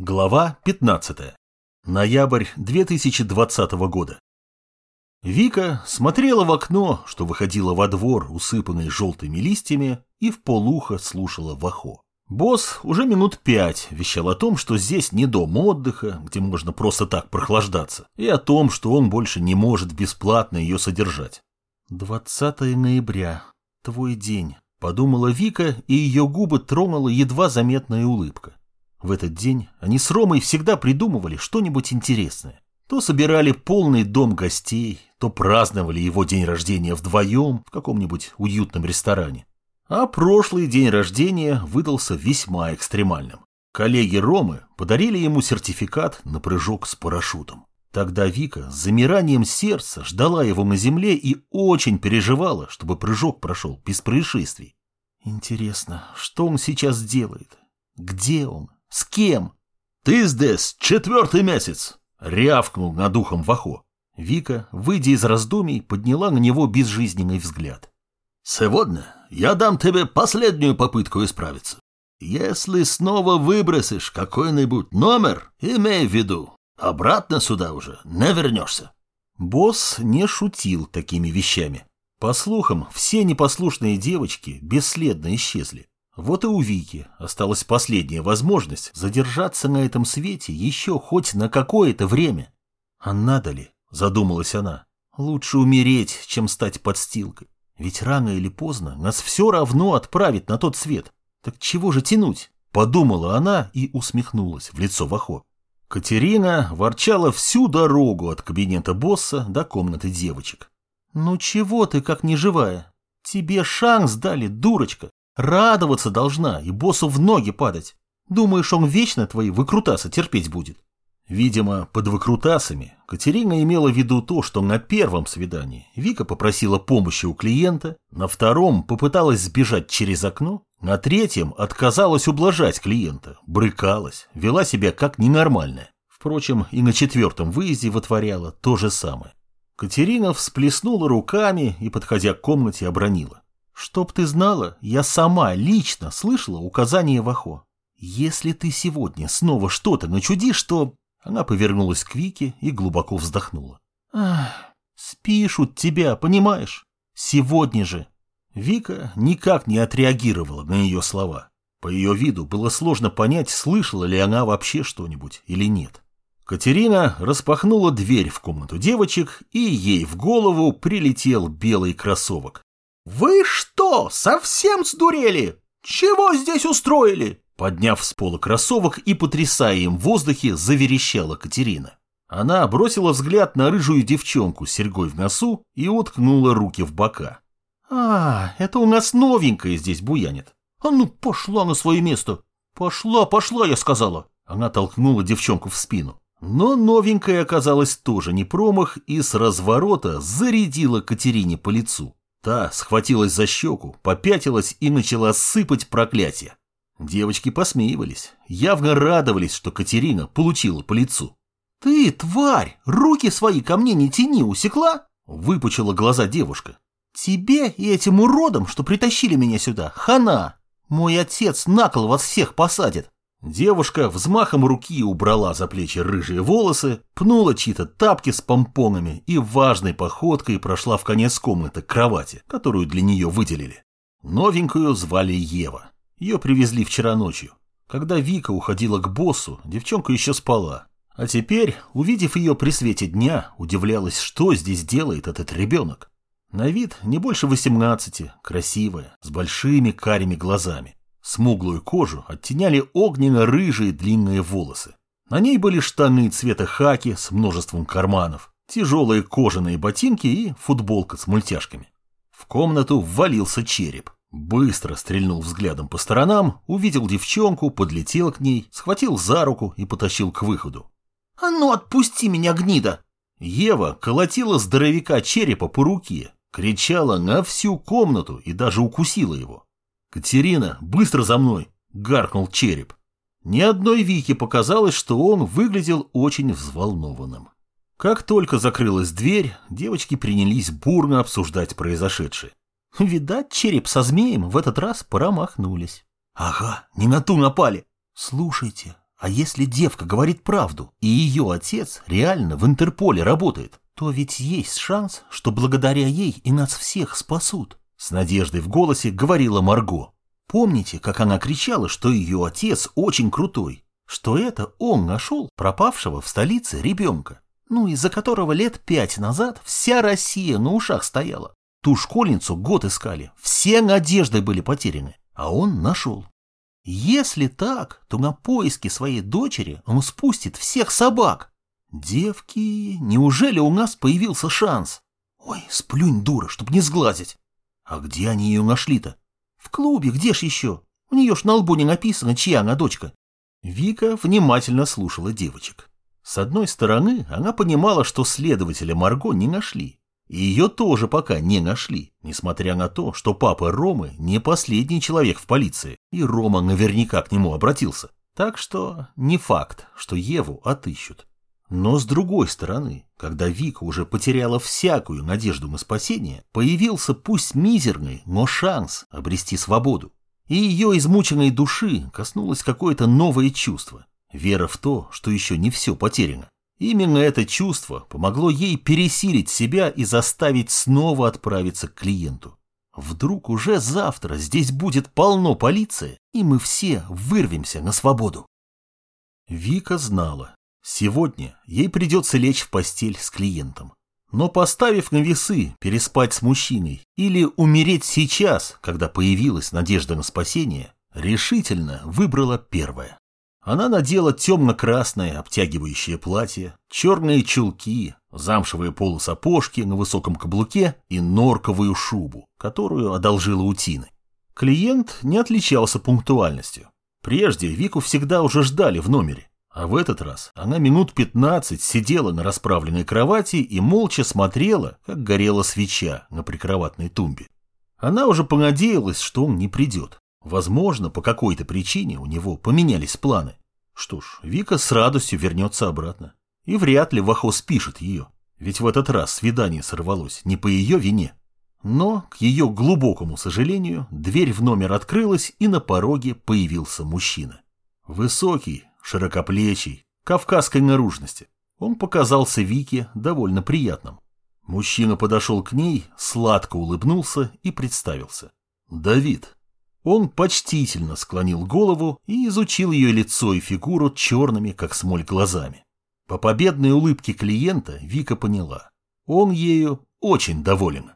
Глава 15. Ноябрь 2020 года. Вика смотрела в окно, что выходило во двор, усыпанный желтыми листьями, и в полухо слушала Вахо. Босс уже минут пять вещал о том, что здесь не дом отдыха, где можно просто так прохлаждаться, и о том, что он больше не может бесплатно ее содержать. «20 ноября. Твой день», — подумала Вика, и ее губы тронула едва заметная улыбка. В этот день они с Ромой всегда придумывали что-нибудь интересное. То собирали полный дом гостей, то праздновали его день рождения вдвоем в каком-нибудь уютном ресторане. А прошлый день рождения выдался весьма экстремальным. Коллеги Ромы подарили ему сертификат на прыжок с парашютом. Тогда Вика с замиранием сердца ждала его на земле и очень переживала, чтобы прыжок прошел без происшествий. Интересно, что он сейчас делает? Где он? С кем? Ты здесь четвертый месяц, рявкнул над ухом Вахо. Вика, выйдя из раздумий, подняла на него безжизненный взгляд. Сегодня я дам тебе последнюю попытку исправиться. Если снова выбросишь какой-нибудь номер, имей в виду, обратно сюда уже не вернешься. Босс не шутил такими вещами. По слухам, все непослушные девочки бесследно исчезли. Вот и у Вики осталась последняя возможность задержаться на этом свете еще хоть на какое-то время. А надо ли, задумалась она, лучше умереть, чем стать подстилкой. Ведь рано или поздно нас все равно отправит на тот свет. Так чего же тянуть? Подумала она и усмехнулась в лицо Вахо. Катерина ворчала всю дорогу от кабинета босса до комнаты девочек. «Ну чего ты как неживая? Тебе шанс дали, дурочка. Радоваться должна и боссу в ноги падать. Думаешь, он вечно твои выкрутасы терпеть будет? Видимо, под выкрутасами Катерина имела в виду то, что на первом свидании Вика попросила помощи у клиента, на втором попыталась сбежать через окно, на третьем отказалась ублажать клиента, брыкалась, вела себя как ненормальная. Впрочем, и на четвертом выезде вытворяла то же самое. Катерина всплеснула руками и, подходя к комнате, обронила. Чтоб ты знала, я сама лично слышала указание Вахо. Если ты сегодня снова что-то начудишь, то... Она повернулась к Вике и глубоко вздохнула. Ах, спишут тебя, понимаешь? Сегодня же. Вика никак не отреагировала на ее слова. По ее виду было сложно понять, слышала ли она вообще что-нибудь или нет. Катерина распахнула дверь в комнату девочек, и ей в голову прилетел белый кроссовок. «Вы что, совсем сдурели? Чего здесь устроили?» Подняв с пола кроссовок и потрясая им в воздухе, заверещала Катерина. Она бросила взгляд на рыжую девчонку с серьгой в носу и уткнула руки в бока. «А, это у нас новенькая здесь буянит. А ну, пошла на свое место!» «Пошла, пошла, я сказала!» Она толкнула девчонку в спину. Но новенькая оказалась тоже не промах и с разворота зарядила Катерине по лицу. Та схватилась за щеку, попятилась и начала сыпать проклятия. Девочки посмеивались, явно радовались, что Катерина получила по лицу. «Ты, тварь, руки свои ко мне не тяни, усекла?» – выпучила глаза девушка. «Тебе и этим уродам, что притащили меня сюда, хана! Мой отец на кол вас всех посадит!» Девушка взмахом руки убрала за плечи рыжие волосы, пнула чьи-то тапки с помпонами и важной походкой прошла в конец комнаты к кровати, которую для нее выделили. Новенькую звали Ева. Ее привезли вчера ночью. Когда Вика уходила к боссу, девчонка еще спала. А теперь, увидев ее при свете дня, удивлялась, что здесь делает этот ребенок. На вид не больше восемнадцати, красивая, с большими карими глазами. Смуглую кожу оттеняли огненно-рыжие длинные волосы. На ней были штаны цвета хаки с множеством карманов, тяжелые кожаные ботинки и футболка с мультяшками. В комнату ввалился череп. Быстро стрельнул взглядом по сторонам, увидел девчонку, подлетел к ней, схватил за руку и потащил к выходу. «А ну отпусти меня, гнида!» Ева колотила здоровяка черепа по руке, кричала на всю комнату и даже укусила его. «Катерина, быстро за мной!» – гаркнул череп. Ни одной Вике показалось, что он выглядел очень взволнованным. Как только закрылась дверь, девочки принялись бурно обсуждать произошедшее. Видать, череп со змеем в этот раз промахнулись. «Ага, не на ту напали!» «Слушайте, А если девка говорит правду, и ее отец реально в Интерполе работает, то ведь есть шанс, что благодаря ей и нас всех спасут. С надеждой в голосе говорила Марго. Помните, как она кричала, что ее отец очень крутой? Что это он нашел пропавшего в столице ребенка? Ну, из-за которого лет пять назад вся Россия на ушах стояла. Ту школьницу год искали, все надежды были потеряны, а он нашел. Если так, то на поиски своей дочери он спустит всех собак. Девки, неужели у нас появился шанс? Ой, сплюнь, дура, чтоб не сглазить. А где они ее нашли-то? В клубе, где ж еще? У нее ж на лбу не написано, чья она дочка. Вика внимательно слушала девочек. С одной стороны, она понимала, что следователя Марго не нашли. И ее тоже пока не нашли, несмотря на то, что папа Ромы не последний человек в полиции, и Рома наверняка к нему обратился. Так что не факт, что Еву отыщут. Но с другой стороны, когда Вика уже потеряла всякую надежду на спасение, появился пусть мизерный, но шанс обрести свободу. И ее измученной души коснулось какое-то новое чувство. Вера в то, что еще не все потеряно. Именно это чувство помогло ей пересилить себя и заставить снова отправиться к клиенту. Вдруг уже завтра здесь будет полно полиции, и мы все вырвемся на свободу. Вика знала, сегодня ей придется лечь в постель с клиентом. Но поставив на весы переспать с мужчиной или умереть сейчас, когда появилась надежда на спасение, решительно выбрала первое. Она надела темно-красное обтягивающее платье, черные чулки, замшевые полусапожки на высоком каблуке и норковую шубу, которую одолжила у Тины. Клиент не отличался пунктуальностью. Прежде Вику всегда уже ждали в номере, а в этот раз она минут пятнадцать сидела на расправленной кровати и молча смотрела, как горела свеча на прикроватной тумбе. Она уже понадеялась, что он не придет. Возможно, по какой-то причине у него поменялись планы. Что ж, Вика с радостью вернется обратно. И вряд ли Вахос пишет ее, ведь в этот раз свидание сорвалось не по ее вине. Но, к ее глубокому сожалению, дверь в номер открылась, и на пороге появился мужчина. Высокий, широкоплечий, кавказской наружности. Он показался Вике довольно приятным. Мужчина подошел к ней, сладко улыбнулся и представился. «Давид». Он почтительно склонил голову и изучил ее лицо и фигуру черными, как смоль, глазами. По победной улыбке клиента Вика поняла. Он ею очень доволен.